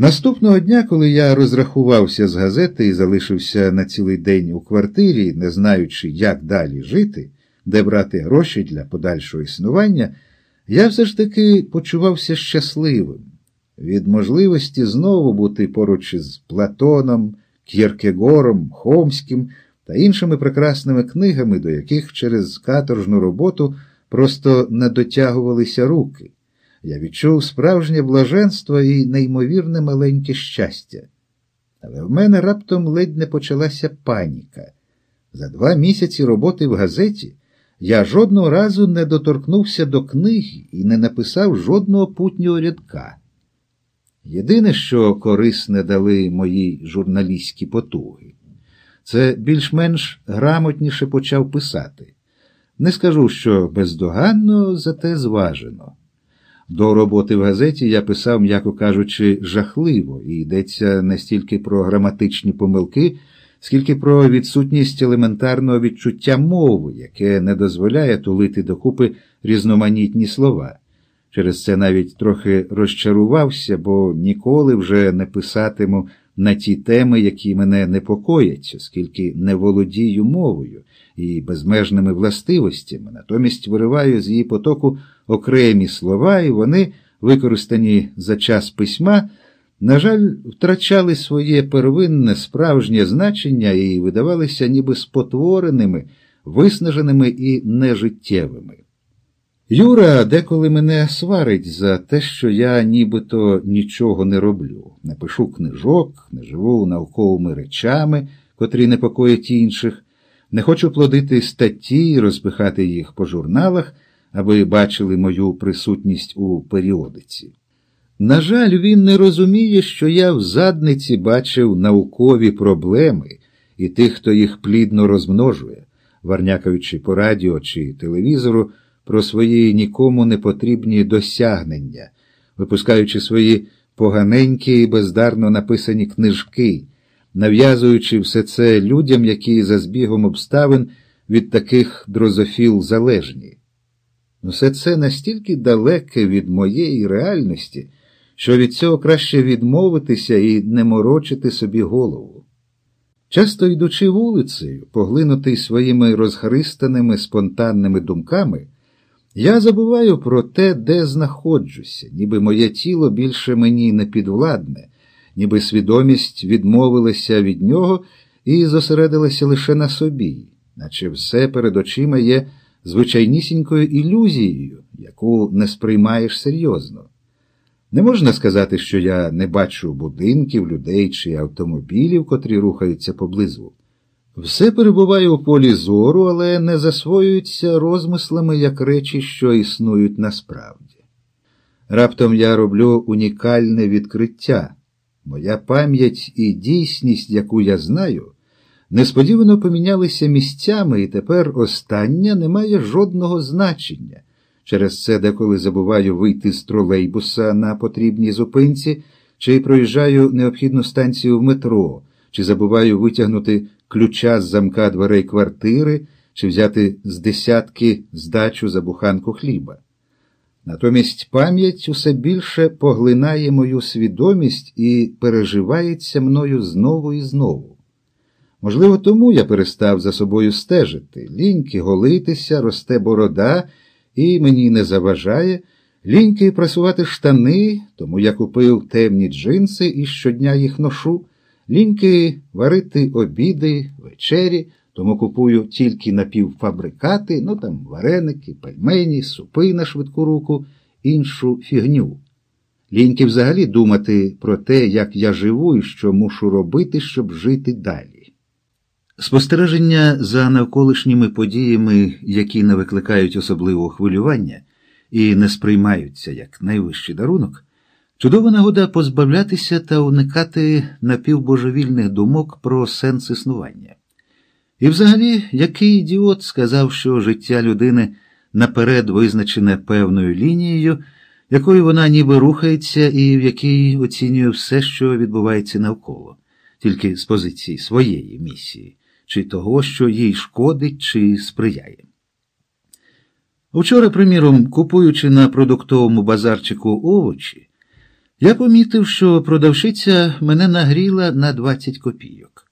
Наступного дня, коли я розрахувався з газети і залишився на цілий день у квартирі, не знаючи, як далі жити, де брати гроші для подальшого існування, я все ж таки почувався щасливим від можливості знову бути поруч із Платоном, К'єркегором, Хомським та іншими прекрасними книгами, до яких через каторжну роботу просто не дотягувалися руки. Я відчув справжнє блаженство і неймовірне маленьке щастя. Але в мене раптом ледь не почалася паніка. За два місяці роботи в газеті я жодного разу не доторкнувся до книги і не написав жодного путнього рядка. Єдине, що корисне дали мої журналістські потуги, це більш-менш грамотніше почав писати. Не скажу, що бездоганно, зате зважено. До роботи в газеті я писав, м'яко кажучи, жахливо, і йдеться не стільки про граматичні помилки, скільки про відсутність елементарного відчуття мови, яке не дозволяє тулити докупи різноманітні слова. Через це навіть трохи розчарувався, бо ніколи вже не писатиму на ті теми, які мене непокоять, оскільки не володію мовою і безмежними властивостями, натомість вириваю з її потоку окремі слова, і вони, використані за час письма, на жаль, втрачали своє первинне справжнє значення і видавалися ніби спотвореними, виснаженими і нежиттєвими. Юра деколи мене сварить за те, що я нібито нічого не роблю, не пишу книжок, не живу науковими речами, котрі непокоять інших, не хочу плодити статті і розпихати їх по журналах, аби бачили мою присутність у періодиці. На жаль, він не розуміє, що я в задниці бачив наукові проблеми і тих, хто їх плідно розмножує, варнякаючи по радіо чи телевізору про свої нікому не потрібні досягнення, випускаючи свої поганенькі і бездарно написані книжки, нав'язуючи все це людям, які за збігом обставин від таких дрозофіл залежні. Все це настільки далеке від моєї реальності, що від цього краще відмовитися і не морочити собі голову. Часто йдучи вулицею, поглинутий своїми розхристаними спонтанними думками, я забуваю про те, де знаходжуся, ніби моє тіло більше мені не підвладне, ніби свідомість відмовилася від нього і зосередилася лише на собі, наче все перед очима є звичайнісінькою ілюзією, яку не сприймаєш серйозно. Не можна сказати, що я не бачу будинків, людей чи автомобілів, котрі рухаються поблизу. Все перебуває у полі зору, але не засвоюється розмислами як речі, що існують насправді. Раптом я роблю унікальне відкриття. Моя пам'ять і дійсність, яку я знаю, несподівано помінялися місцями, і тепер остання не має жодного значення. Через це деколи забуваю вийти з тролейбуса на потрібній зупинці, чи проїжджаю необхідну станцію в метро, чи забуваю витягнути ключа з замка дверей квартири, чи взяти з десятки здачу за буханку хліба. Натомість пам'ять усе більше поглинає мою свідомість і переживається мною знову і знову. Можливо, тому я перестав за собою стежити, ліньки голитися, росте борода і мені не заважає, ліньки прасувати штани, тому я купив темні джинси і щодня їх ношу, ліньки варити обіди, вечері, тому купую тільки напівфабрикати, ну там вареники, пельмені, супи на швидку руку, іншу фігню. Ліньки взагалі думати про те, як я живу і що мушу робити, щоб жити далі. Спостереження за навколишніми подіями, які не викликають особливого хвилювання і не сприймаються як найвищий дарунок, чудова нагода позбавлятися та уникати напівбожевільних думок про сенс існування. І взагалі, який ідіот сказав, що життя людини наперед визначене певною лінією, якою вона ніби рухається і в якій оцінює все, що відбувається навколо, тільки з позиції своєї місії, чи того, що їй шкодить чи сприяє. Вчора, приміром, купуючи на продуктовому базарчику овочі, Я помітив, що продавщиця мене нагріла на 20 копійок.